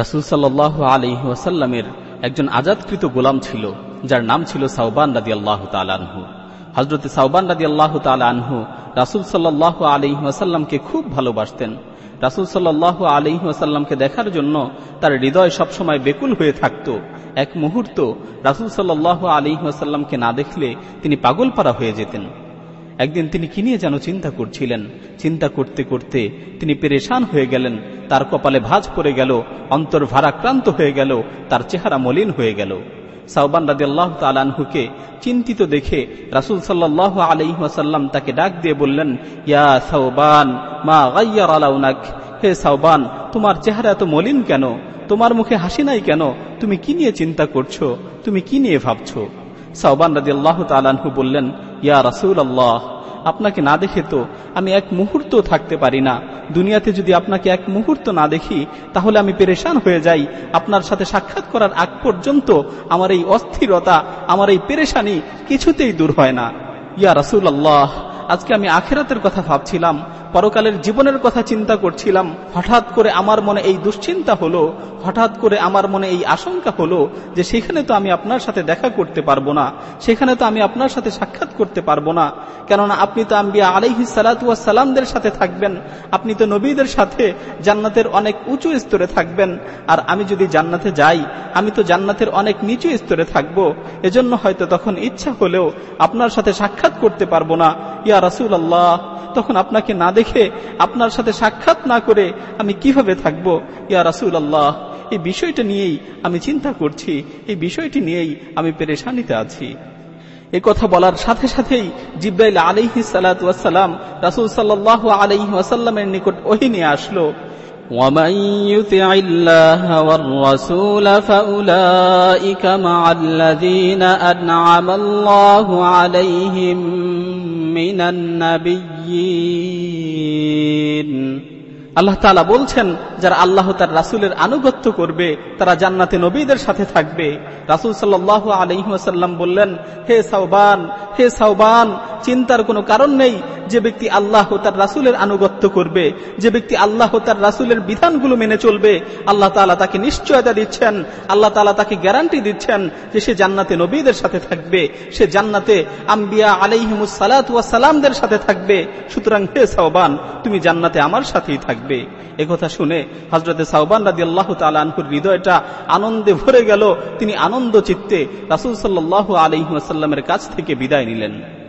রাসুল সাল্লাহ আলী ওয়াসাল্লামের একজন আজাদকৃত গোলাম ছিল, যার নাম ছিল সাউবান রাদি আল্লাহ তালানহু হজরত সাউবান রাদি আল্লাহ তালানহু রাসুল সাল্লাহ আলী ওয়াসাল্লামকে খুব ভালোবাসতেন। রাসুল সাল্লাহ আলী ওয়াসাল্লামকে দেখার জন্য তার হৃদয় সবসময় বেকুল হয়ে থাকত। এক মুহূর্ত রাসুল সাল্লাহ আলী ওয়াসাল্লামকে না দেখলে তিনি পাগলপাড়া হয়ে যেতেন। একদিন তিনি কি নিয়ে যেন চিন্তা করছিলেন? চিন্তা করতে করতে তিনি পেরেশান হয়ে গেলেন, তার কপালে ভাঁজ পড়ে গেল, অন্তর ভারাক্রান্ত হয়ে গেল, তার চেহারা মলিন হয়ে গেল। সাউবান রাজি আল্লাহ তালানহুকে চিন্তিত দেখে রাসুল সাল্লাহ আলহিহাসাল্লাম তাকে ডাক দিয়ে বললেন, ইয়া সাউবান মা গাইয়ার আলাউনাক হে সাউবান তোমার চেহারা এত মলিন কেন? তোমার মুখে হাসি নাই কেন? তুমি কি নিয়ে চিন্তা করছ? তুমি কি নিয়ে ভাবছ? সাউবান রাজি আল্লাহ তালানহু বললেন, ইয়া রাসুল আল্লাহ আপনাকে না দেখে তো আমি এক মুহূর্ত থাকতে পারি না। দুনিয়াতে যদি আপনাকে এক মুহূর্ত না দেখি, তাহলে আমি পেরেশান হয়ে যাই। আপনার সাথে সাক্ষাৎ করার আগ পর্যন্ত আমার এই অস্থিরতা, আমার এই পেরেশানি কিছুতেই দূর হয় না। ইয়া রাসুল আল্লাহ আজকে আমি আখেরাতের কথা ভাবছিলাম, পরকালের জীবনের কথা চিন্তা করছিলাম, হঠাৎ করে আমার মনে এই দুশ্চিন্তা হলো, হঠাৎ করে আমার মনে এই আশঙ্কা হলো যে সেখানে তো আমি আপনার সাথে দেখা করতে পারব না, সেখানে তো আমি আপনার সাথে সাক্ষাৎ করতে পারব না। কেননা আপনি তো আম্বিয়া আলাইহি সালাতামদের সাথে থাকবেন, আপনি তো নবীদের সাথে জান্নাতের অনেক উঁচু স্তরে থাকবেন, আর আমি যদি জান্নাতে যাই, আমি তো জান্নাতের অনেক নিচু স্তরে থাকব, এজন্য হয়তো তখন ইচ্ছা হলেও আপনার সাথে সাক্ষাৎ করতে পারব না। ইয়া রাসুল আল্লাহ তখন আপনাকে না দেখে আপনার সাথে সাক্ষাৎ না করে আমি কিভাবে থাকব ইয়া রাসুল আল্লাহ এই বিষয়টা নিয়েই আমি চিন্তা করছি এই বিষয়টি নিয়েই আমি পেরেশানিতে আছি এ কথা বলার সাথে সাথেই জিব্রাইল আলিহি সালাম রাসুল সাল্লাহ আলহি ওয়াসাল্লামের নিকট ওহি নিয়ে আসলো ومن يطع الله والرسول فأولئك مع الذين أنعم الله عليهم من النبيين আল্লাহ তালা বলছেন যারা আল্লাহ তার রাসুলের আনুগত্য করবে তারা জান্নাতে নবীদের সাথে থাকবে রাসুল সাল্লাহ আলহিহাসাল্লাম বললেন হে সাউবান হে সাউবান চিন্তার কোনো কারণ নেই যে ব্যক্তি আল্লাহ ও তার রাসুলের আনুগত্য করবে, যে ব্যক্তি আল্লাহ ও তার রাসুলের বিধানগুলো মেনে চলবে। আল্লাহ তালা তাকে নিশ্চয়তা দিচ্ছেন, আল্লাহ তালা তাকে গ্যারান্টি দিচ্ছেন যে সে জান্নাতে নবীদের সাথে থাকবে, সে জান্নাতে আম্বিয়া আলাইহিমুসালাতামদের সাথে থাকবে। সুতরাং হে সাহবান তুমি জান্নাতে আমার সাথেই থাকবে। একথা শুনে হজরতে সাহবান রাজি আল্লাহ তালহুর হৃদয়টা আনন্দে ভরে গেল। তিনি আনন্দ চিত্তে রাসুল সাল্লাহ আলহিহাসাল্লামের কাছ থেকে বিদায় নিলেন।